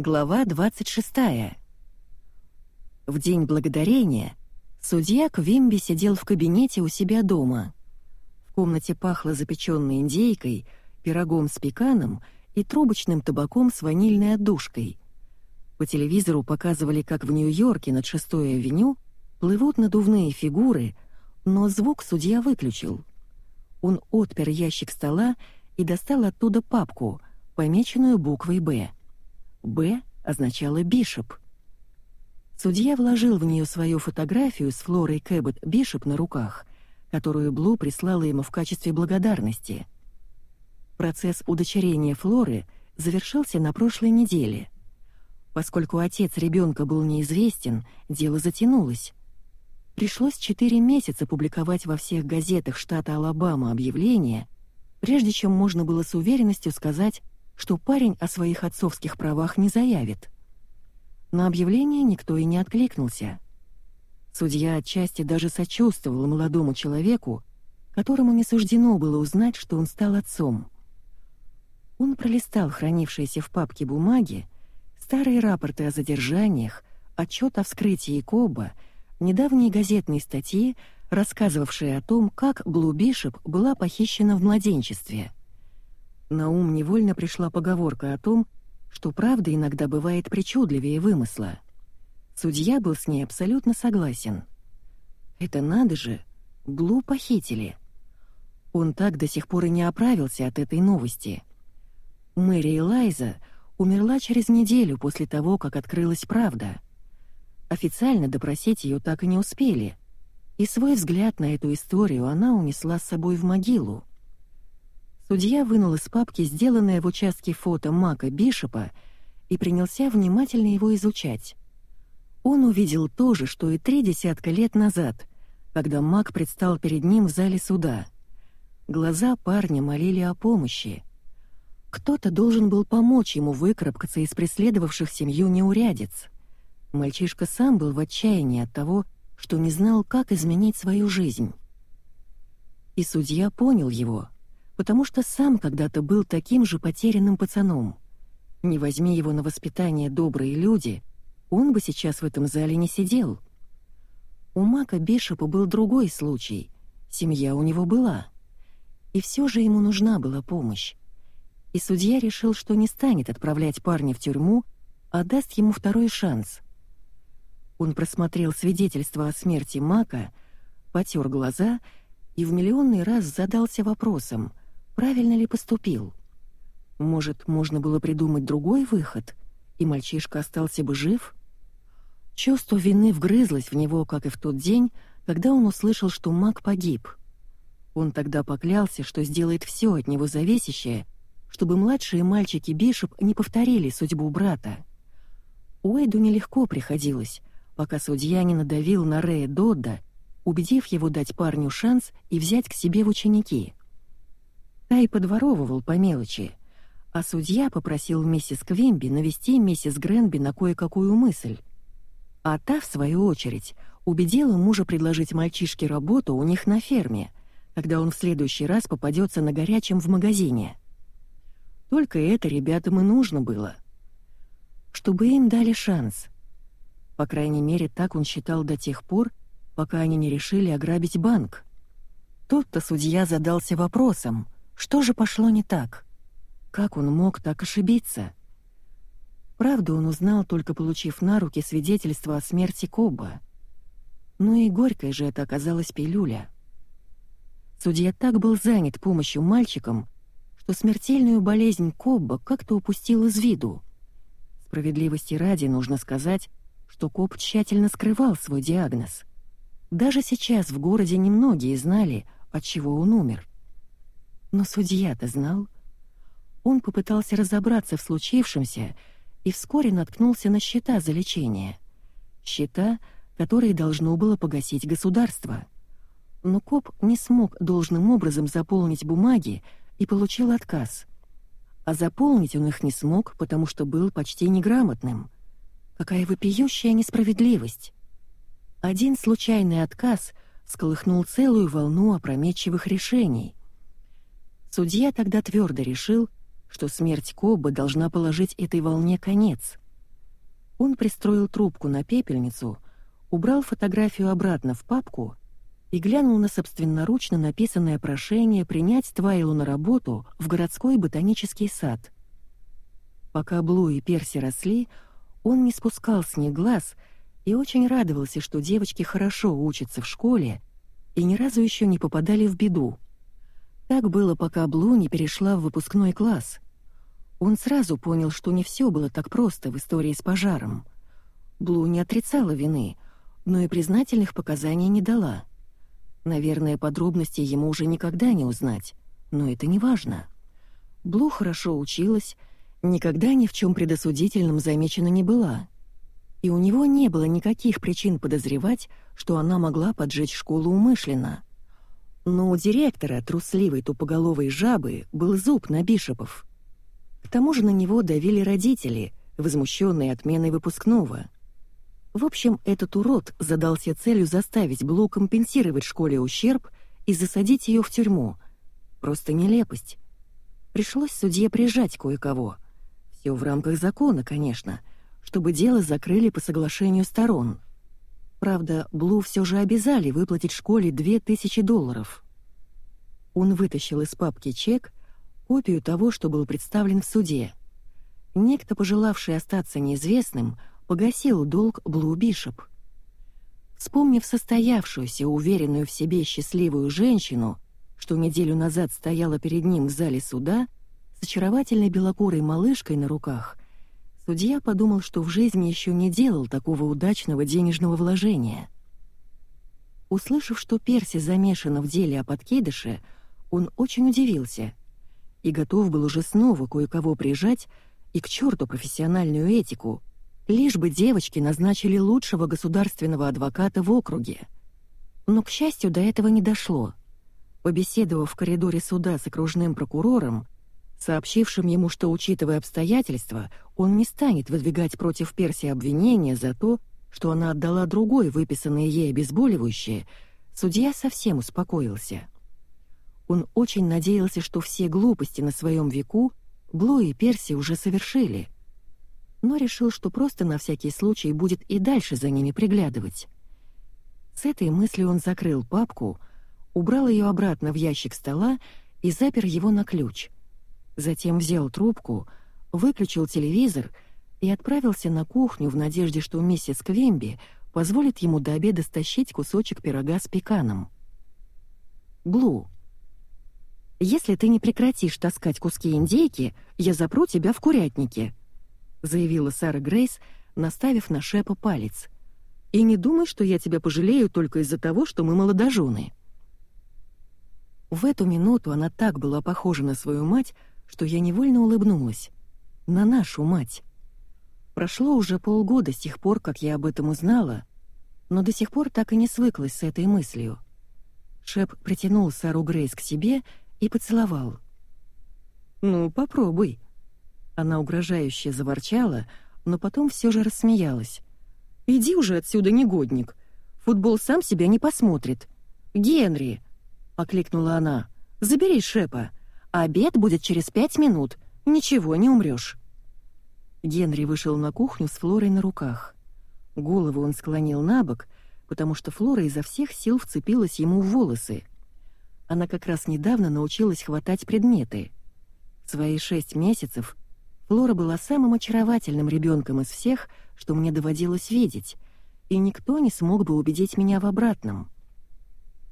Глава 26. В день благодарения судья Квимби сидел в кабинете у себя дома. В комнате пахло запеченной индейкой, пирогом с пеканом и трубочным табаком с ванильной отдушкой. По телевизору показывали, как в Нью-Йорке над 6-й авеню плывут надувные фигуры, но звук судья выключил. Он отпер ящик стола и достал оттуда папку, помеченную буквой «Б». «Б» означало «бишоп». Судья вложил в нее свою фотографию с Флорой Кэббет Бишоп на руках, которую Блу прислала ему в качестве благодарности. Процесс удочерения Флоры завершился на прошлой неделе. Поскольку отец ребенка был неизвестен, дело затянулось. Пришлось четыре месяца публиковать во всех газетах штата Алабама объявление, прежде чем можно было с уверенностью сказать, что парень о своих отцовских правах не заявит. На объявление никто и не откликнулся. Судья отчасти даже сочувствовал молодому человеку, которому не суждено было узнать, что он стал отцом. Он пролистал хранившиеся в папке бумаги, старые рапорты о задержаниях, отчет о вскрытии Коба, недавние газетные статьи, рассказывавшие о том, как Блу Бишоп была похищена в младенчестве — на ум невольно пришла поговорка о том, что правда иногда бывает причудливее вымысла. Судья был с ней абсолютно согласен. Это надо же, Блу похитили. Он так до сих пор и не оправился от этой новости. Мэри Элайза умерла через неделю после того, как открылась правда. Официально допросить ее так и не успели, и свой взгляд на эту историю она унесла с собой в могилу. Судья вынул из папки сделанное в участке фото Мака Бишопа и принялся внимательно его изучать. Он увидел то же, что и три десятка лет назад, когда Мак предстал перед ним в зале суда. Глаза парня молили о помощи. Кто-то должен был помочь ему выкарабкаться из преследовавших семью неурядиц. Мальчишка сам был в отчаянии от того, что не знал, как изменить свою жизнь. И судья понял его — потому что сам когда-то был таким же потерянным пацаном. Не возьми его на воспитание добрые люди, он бы сейчас в этом зале не сидел. У Мака Бишопа был другой случай. Семья у него была. И все же ему нужна была помощь. И судья решил, что не станет отправлять парня в тюрьму, а даст ему второй шанс. Он просмотрел свидетельство о смерти Мака, потер глаза и в миллионный раз задался вопросом, правильно ли поступил. Может, можно было придумать другой выход, и мальчишка остался бы жив? Чувство вины вгрызлось в него, как и в тот день, когда он услышал, что маг погиб. Он тогда поклялся, что сделает все от него зависящее, чтобы младшие мальчики Бишоп не повторили судьбу брата. Уэйду нелегко приходилось, пока судья не надавил на Рэя Додда, убедив его дать парню шанс и взять к себе в ученики. Тай подворовывал по мелочи, а судья попросил миссис Квимби навести миссис Гренби на кое-какую мысль. А та, в свою очередь, убедила мужа предложить мальчишке работу у них на ферме, когда он в следующий раз попадется на горячем в магазине. Только это ребятам и нужно было. Чтобы им дали шанс. По крайней мере, так он считал до тех пор, пока они не решили ограбить банк. Тот-то судья задался вопросом — что же пошло не так? Как он мог так ошибиться? Правду он узнал, только получив на руки свидетельство о смерти Коба. Ну и горькой же это оказалась пилюля. Судья так был занят помощью мальчикам, что смертельную болезнь Кобба как-то упустил из виду. Справедливости ради нужно сказать, что Коб тщательно скрывал свой диагноз. Даже сейчас в городе немногие знали, от чего он умер. Но судья-то знал. Он попытался разобраться в случившемся и вскоре наткнулся на счета за лечение. Счета, которые должно было погасить государство. Но коп не смог должным образом заполнить бумаги и получил отказ. А заполнить он их не смог, потому что был почти неграмотным. Какая вопиющая несправедливость! Один случайный отказ сколыхнул целую волну опрометчивых решений. Судья тогда твердо решил, что смерть Коба должна положить этой волне конец. Он пристроил трубку на пепельницу, убрал фотографию обратно в папку и глянул на собственноручно написанное прошение принять Твайлу на работу в городской ботанический сад. Пока Блу и Перси росли, он не спускал с них глаз и очень радовался, что девочки хорошо учатся в школе и ни разу еще не попадали в беду. Так было, пока Блу не перешла в выпускной класс. Он сразу понял, что не все было так просто в истории с пожаром. Блу не отрицала вины, но и признательных показаний не дала. Наверное, подробности ему уже никогда не узнать, но это не важно. Блу хорошо училась, никогда ни в чем предосудительном замечена не была. И у него не было никаких причин подозревать, что она могла поджечь школу умышленно. Но у директора, трусливой тупоголовой жабы, был зуб на Бишопов. К тому же на него давили родители, возмущенные отменой выпускного. В общем, этот урод задался целью заставить Блу компенсировать школе ущерб и засадить ее в тюрьму. Просто нелепость. Пришлось судье прижать кое-кого. Все в рамках закона, конечно, чтобы дело закрыли по соглашению сторон. Правда, Блу все же обязали выплатить школе 2000 долларов. Он вытащил из папки чек, копию того, что был представлен в суде. Некто, пожелавший остаться неизвестным, погасил долг Блу Бишоп. Вспомнив состоявшуюся, уверенную в себе счастливую женщину, что неделю назад стояла перед ним в зале суда, с очаровательной белокурой малышкой на руках, судья подумал, что в жизни еще не делал такого удачного денежного вложения. Услышав, что Перси замешана в деле о подкидыше, он очень удивился и готов был уже снова кое-кого прижать и к черту профессиональную этику, лишь бы девочки назначили лучшего государственного адвоката в округе. Но, к счастью, до этого не дошло. Побеседовав в коридоре суда с окружным прокурором, сообщившим ему, что, учитывая обстоятельства, он не станет выдвигать против Перси обвинения за то, что она отдала другой выписанное ей обезболивающее, судья совсем успокоился. Он очень надеялся, что все глупости на своем веку Блу и Перси уже совершили, но решил, что просто на всякий случай будет и дальше за ними приглядывать. С этой мыслью он закрыл папку, убрал ее обратно в ящик стола и запер его на ключ. Затем взял трубку, выключил телевизор и отправился на кухню в надежде, что миссис Квемби позволит ему до обеда стащить кусочек пирога с пеканом. «Блу», если ты не прекратишь таскать куски индейки, я запру тебя в курятнике», — заявила Сара Грейс, наставив на Шепа палец. «И не думай, что я тебя пожалею только из-за того, что мы молодожены». В эту минуту она так была похожа на свою мать, что я невольно улыбнулась. На нашу мать. Прошло уже полгода с тех пор, как я об этом узнала, но до сих пор так и не свыклась с этой мыслью. Шеп притянул Сару Грейс к себе и поцеловал. «Ну, попробуй». Она угрожающе заворчала, но потом все же рассмеялась. «Иди уже отсюда, негодник. Футбол сам себя не посмотрит. Генри!» — окликнула она. «Забери Шепа. Обед будет через пять минут. Ничего, не умрешь». Генри вышел на кухню с Флорой на руках. Голову он склонил на бок, потому что Флора изо всех сил вцепилась ему в волосы — она как раз недавно научилась хватать предметы. В свои шесть месяцев Флора была самым очаровательным ребенком из всех, что мне доводилось видеть, и никто не смог бы убедить меня в обратном.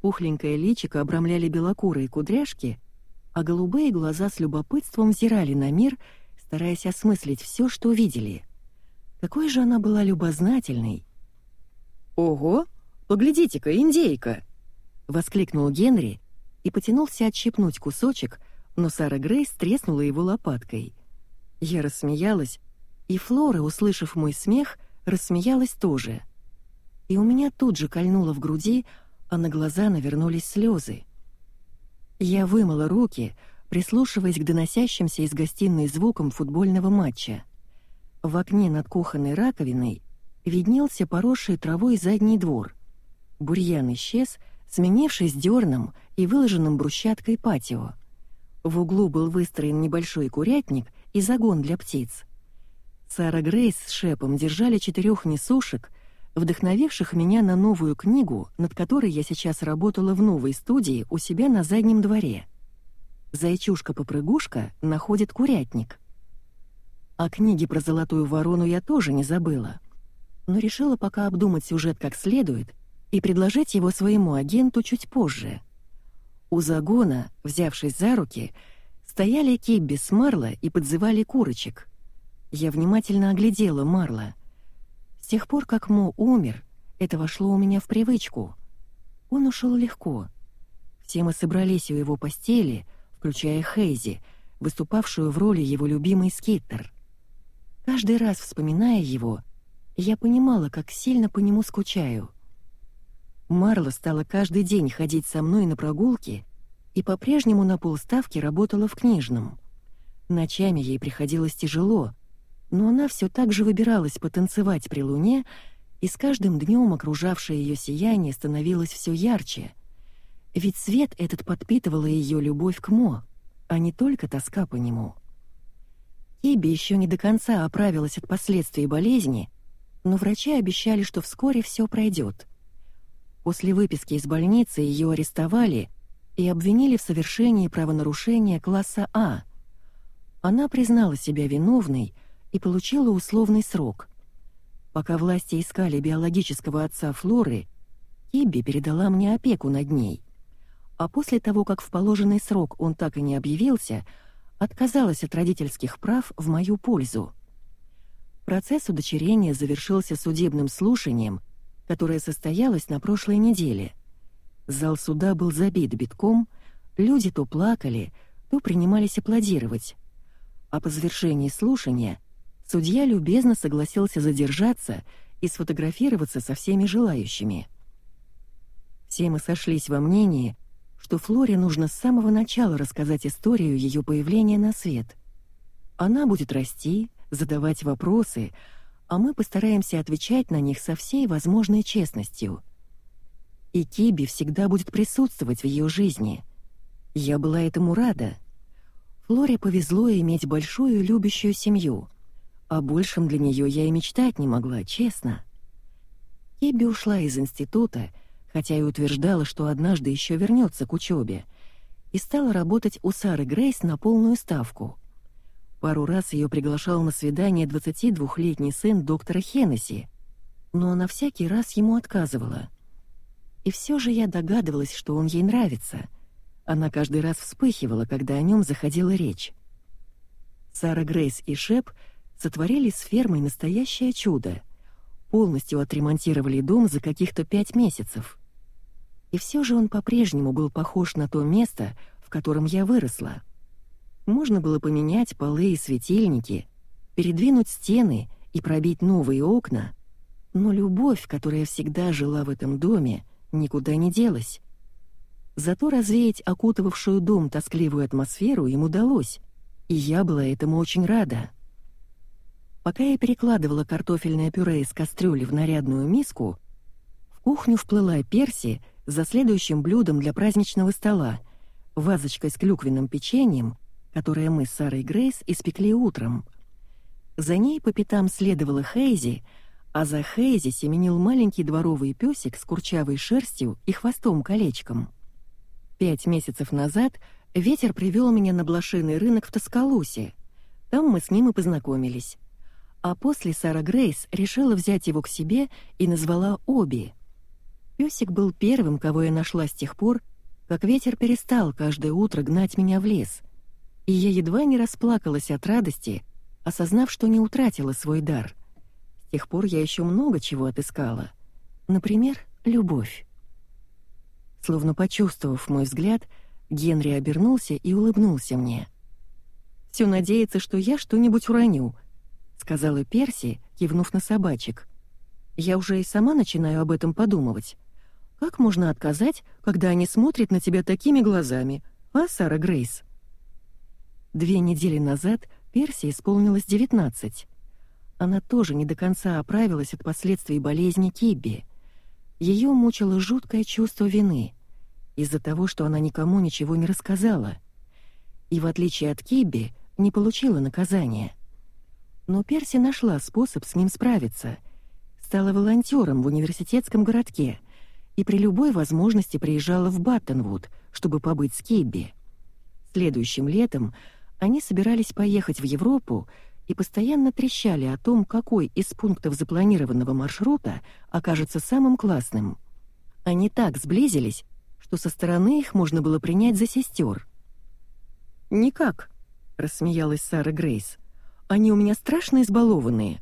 Пухленькое личико обрамляли белокурые кудряшки, а голубые глаза с любопытством взирали на мир, стараясь осмыслить все, что видели. Какой же она была любознательной! «Ого! Поглядите-ка, индейка!» — воскликнул Генри, и потянулся отщипнуть кусочек, но Сара Грейс треснула его лопаткой. Я рассмеялась, и Флора, услышав мой смех, рассмеялась тоже. И у меня тут же кольнуло в груди, а на глаза навернулись слезы. Я вымыла руки, прислушиваясь к доносящимся из гостиной звукам футбольного матча. В окне над кухонной раковиной виднелся поросший травой задний двор. Бурьян исчез, сменившись дерном и выложенным брусчаткой патио. В углу был выстроен небольшой курятник и загон для птиц. Сара Грейс с Шепом держали четырех несушек, вдохновивших меня на новую книгу, над которой я сейчас работала в новой студии у себя на заднем дворе. «Зайчушка-попрыгушка» находит курятник. О книге про золотую ворону я тоже не забыла, но решила пока обдумать сюжет как следует и предложить его своему агенту чуть позже. У загона, взявшись за руки, стояли Кибби с Марла и подзывали курочек. Я внимательно оглядела Марла. Тех пор, как Мо умер, это вошло у меня в привычку. Он ушел легко. Все мы собрались у его постели, включая Хейзи, выступавшую в роли его любимой скиттер. Каждый раз, вспоминая его, я понимала, как сильно по нему скучаю — Марла стала каждый день ходить со мной на прогулки и по-прежнему на полставки работала в книжном. Ночами ей приходилось тяжело, но она все так же выбиралась потанцевать при луне, и с каждым днем окружавшее ее сияние становилось все ярче. Ведь свет этот подпитывала ее любовь к Мо, а не только тоска по нему. Киби еще не до конца оправилась от последствий болезни, но врачи обещали, что вскоре все пройдет. После выписки из больницы ее арестовали и обвинили в совершении правонарушения класса А. Она признала себя виновной и получила условный срок. Пока власти искали биологического отца Флоры, Кибби передала мне опеку над ней. А после того, как в положенный срок он так и не объявился, отказалась от родительских прав в мою пользу. Процесс удочерения завершился судебным слушанием — которое состоялось на прошлой неделе. Зал суда был забит битком, люди то плакали, то принимались аплодировать. А по завершении слушания судья любезно согласился задержаться и сфотографироваться со всеми желающими. Все мы сошлись во мнении, что Флоре нужно с самого начала рассказать историю ее появления на свет. Она будет расти, задавать вопросы, а мы постараемся отвечать на них со всей возможной честностью. И Киби всегда будет присутствовать в ее жизни. Я была этому рада. Флоре повезло иметь большую любящую семью. А большем для нее я и мечтать не могла, честно. Киби ушла из института, хотя и утверждала, что однажды еще вернется к учебе, и стала работать у Сары Грейс на полную ставку — Пару раз ее приглашал на свидание 22-летний сын доктора Хеннесси, но она всякий раз ему отказывала. И все же я догадывалась, что он ей нравится. Она каждый раз вспыхивала, когда о нем заходила речь. Сара Грейс и Шеп сотворили с фермой настоящее чудо. Полностью отремонтировали дом за каких-то пять месяцев. И все же он по-прежнему был похож на то место, в котором я выросла — можно было поменять полы и светильники, передвинуть стены и пробить новые окна, но любовь, которая всегда жила в этом доме, никуда не делась. Зато развеять окутывавшую дом тоскливую атмосферу им удалось, и я была этому очень рада. Пока я перекладывала картофельное пюре из кастрюли в нарядную миску, в кухню вплыла Перси за следующим блюдом для праздничного стола, вазочкой с клюквенным печеньем которое мы с Сарой Грейс испекли утром. За ней по пятам следовала Хейзи, а за Хейзи семенил маленький дворовый песик с курчавой шерстью и хвостом-колечком. Пять месяцев назад ветер привел меня на блошиный рынок в Тоскалусе. Там мы с ним и познакомились. А после Сара Грейс решила взять его к себе и назвала Оби. Песик был первым, кого я нашла с тех пор, как ветер перестал каждое утро гнать меня в лес — и я едва не расплакалась от радости, осознав, что не утратила свой дар. С тех пор я еще много чего отыскала. Например, любовь. Словно почувствовав мой взгляд, Генри обернулся и улыбнулся мне. «Всё надеется, что я что-нибудь уроню», — сказала Перси, кивнув на собачек. «Я уже и сама начинаю об этом подумывать. Как можно отказать, когда они смотрят на тебя такими глазами, а, Сара Грейс?» Две недели назад Перси исполнилось 19. Она тоже не до конца оправилась от последствий болезни Кибби. Ее мучило жуткое чувство вины из-за того, что она никому ничего не рассказала. И в отличие от Кибби, не получила наказания. Но Перси нашла способ с ним справиться. Стала волонтером в университетском городке и при любой возможности приезжала в Баттенвуд, чтобы побыть с Кибби. Следующим летом они собирались поехать в Европу и постоянно трещали о том, какой из пунктов запланированного маршрута окажется самым классным. Они так сблизились, что со стороны их можно было принять за сестер. «Никак», — рассмеялась Сара Грейс. Они у меня страшно избалованные».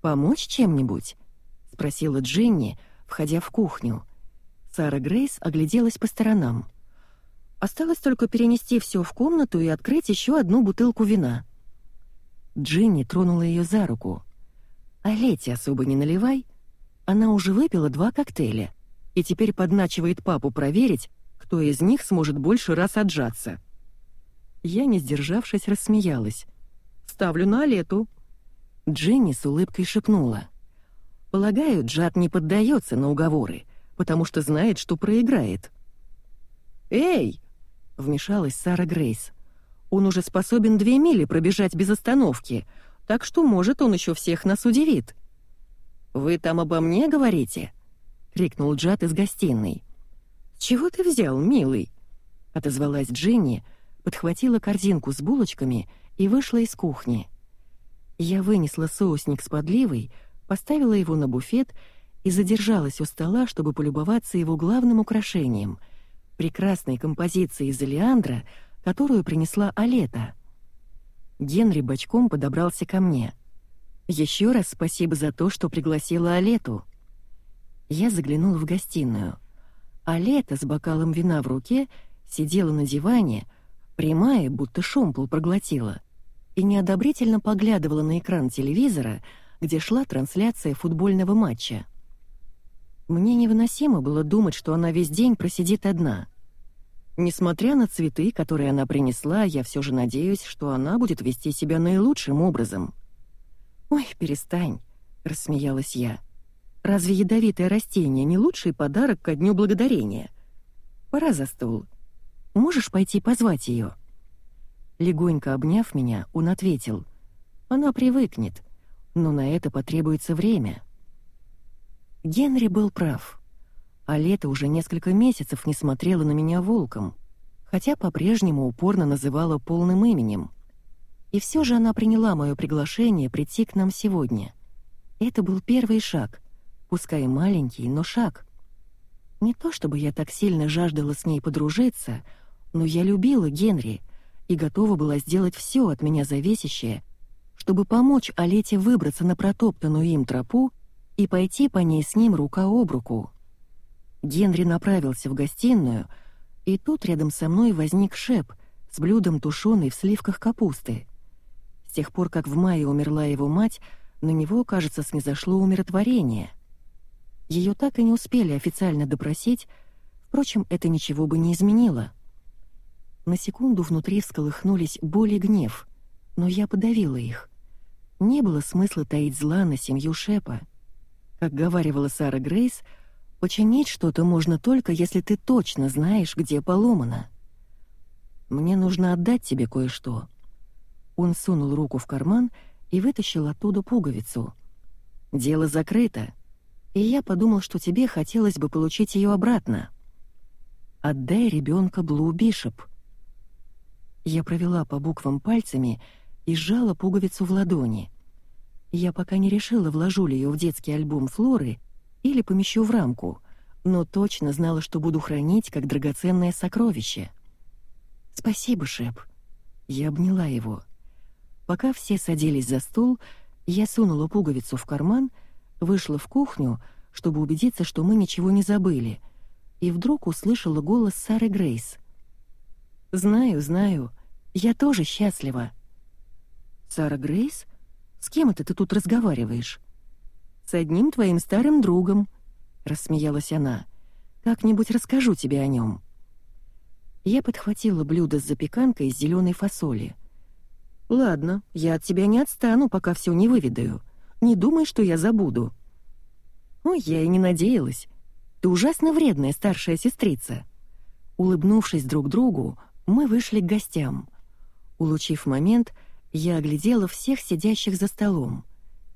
«Помочь чем-нибудь?» — спросила Дженни, входя в кухню. Сара Грейс огляделась по сторонам. Осталось только перенести все в комнату и открыть еще одну бутылку вина. Дженни тронула ее за руку. «А Лети особо не наливай. Она уже выпила два коктейля и теперь подначивает папу проверить, кто из них сможет больше раз отжаться». Я, не сдержавшись, рассмеялась. Ставлю на лету». Дженни с улыбкой шепнула. «Полагаю, Джад не поддается на уговоры, потому что знает, что проиграет». «Эй!» — вмешалась Сара Грейс. «Он уже способен две мили пробежать без остановки, так что, может, он еще всех нас удивит». «Вы там обо мне говорите?» — крикнул Джад из гостиной. «С чего ты взял, милый?» — отозвалась Дженни, подхватила корзинку с булочками — и вышла из кухни. Я вынесла соусник с подливой, поставила его на буфет и задержалась у стола, чтобы полюбоваться его главным украшением — прекрасной композицией из элеандра, которую принесла Алета. Генри бочком подобрался ко мне. Еще раз спасибо за то, что пригласила Алету. Я заглянула в гостиную. Алета с бокалом вина в руке сидела на диване, прямая, будто шомпол проглотила и неодобрительно поглядывала на экран телевизора, где шла трансляция футбольного матча. Мне невыносимо было думать, что она весь день просидит одна. Несмотря на цветы, которые она принесла, я все же надеюсь, что она будет вести себя наилучшим образом. «Ой, перестань», — рассмеялась я. «Разве ядовитое растение не лучший подарок ко Дню Благодарения? Пора за стол. Можешь пойти позвать ее?» Легонько обняв меня, он ответил. «Она привыкнет, но на это потребуется время». Генри был прав. А лето уже несколько месяцев не смотрела на меня волком, хотя по-прежнему упорно называла полным именем. И все же она приняла мое приглашение прийти к нам сегодня. Это был первый шаг, пускай маленький, но шаг. Не то чтобы я так сильно жаждала с ней подружиться, но я любила Генри — и готова была сделать все от меня зависящее, чтобы помочь Олете выбраться на протоптанную им тропу и пойти по ней с ним рука об руку. Генри направился в гостиную, и тут рядом со мной возник Шеп с блюдом тушеной в сливках капусты. С тех пор, как в мае умерла его мать, на него, кажется, снизошло умиротворение. Ее так и не успели официально допросить, впрочем, это ничего бы не изменило. На секунду внутри всколыхнулись боль и гнев, но я подавила их. Не было смысла таить зла на семью Шепа. Как говаривала Сара Грейс, починить что-то можно только, если ты точно знаешь, где поломано. Мне нужно отдать тебе кое-что. Он сунул руку в карман и вытащил оттуда пуговицу. Дело закрыто, и я подумал, что тебе хотелось бы получить ее обратно. Отдай ребенка Блу Бишоп. Я провела по буквам пальцами и сжала пуговицу в ладони. Я пока не решила, вложу ли ее в детский альбом Флоры или помещу в рамку, но точно знала, что буду хранить как драгоценное сокровище. «Спасибо, Шеп». Я обняла его. Пока все садились за стол, я сунула пуговицу в карман, вышла в кухню, чтобы убедиться, что мы ничего не забыли, и вдруг услышала голос Сары Грейс — «Знаю, знаю. Я тоже счастлива». «Сара Грейс? С кем это ты тут разговариваешь?» «С одним твоим старым другом», — рассмеялась она. «Как-нибудь расскажу тебе о нем». Я подхватила блюдо с запеканкой из зеленой фасоли. «Ладно, я от тебя не отстану, пока все не выведаю. Не думай, что я забуду». «Ой, я и не надеялась. Ты ужасно вредная старшая сестрица». Улыбнувшись друг другу, мы вышли к гостям. Улучив момент, Я оглядела всех сидящих за столом.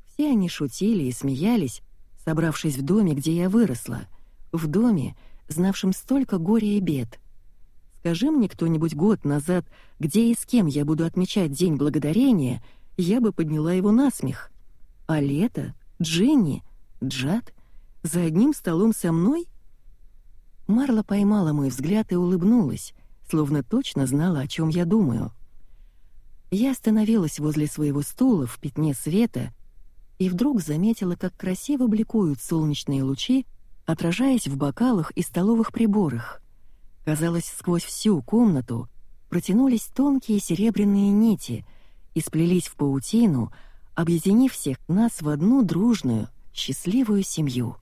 Все они шутили и смеялись, собравшись в доме, где я выросла, в доме, знавшем столько горя и бед. Скажи мне кто-нибудь год назад, где и с кем я буду отмечать День Благодарения, я бы подняла его на смех. А лето, Дженни, Джад, за одним столом со мной? Марла поймала мой взгляд и улыбнулась, словно точно знала, о чем я думаю. Я остановилась возле своего стула в пятне света и вдруг заметила, как красиво бликуют солнечные лучи, отражаясь в бокалах и столовых приборах. Казалось, сквозь всю комнату протянулись тонкие серебряные нити и сплелись в паутину, объединив всех нас в одну дружную, счастливую семью.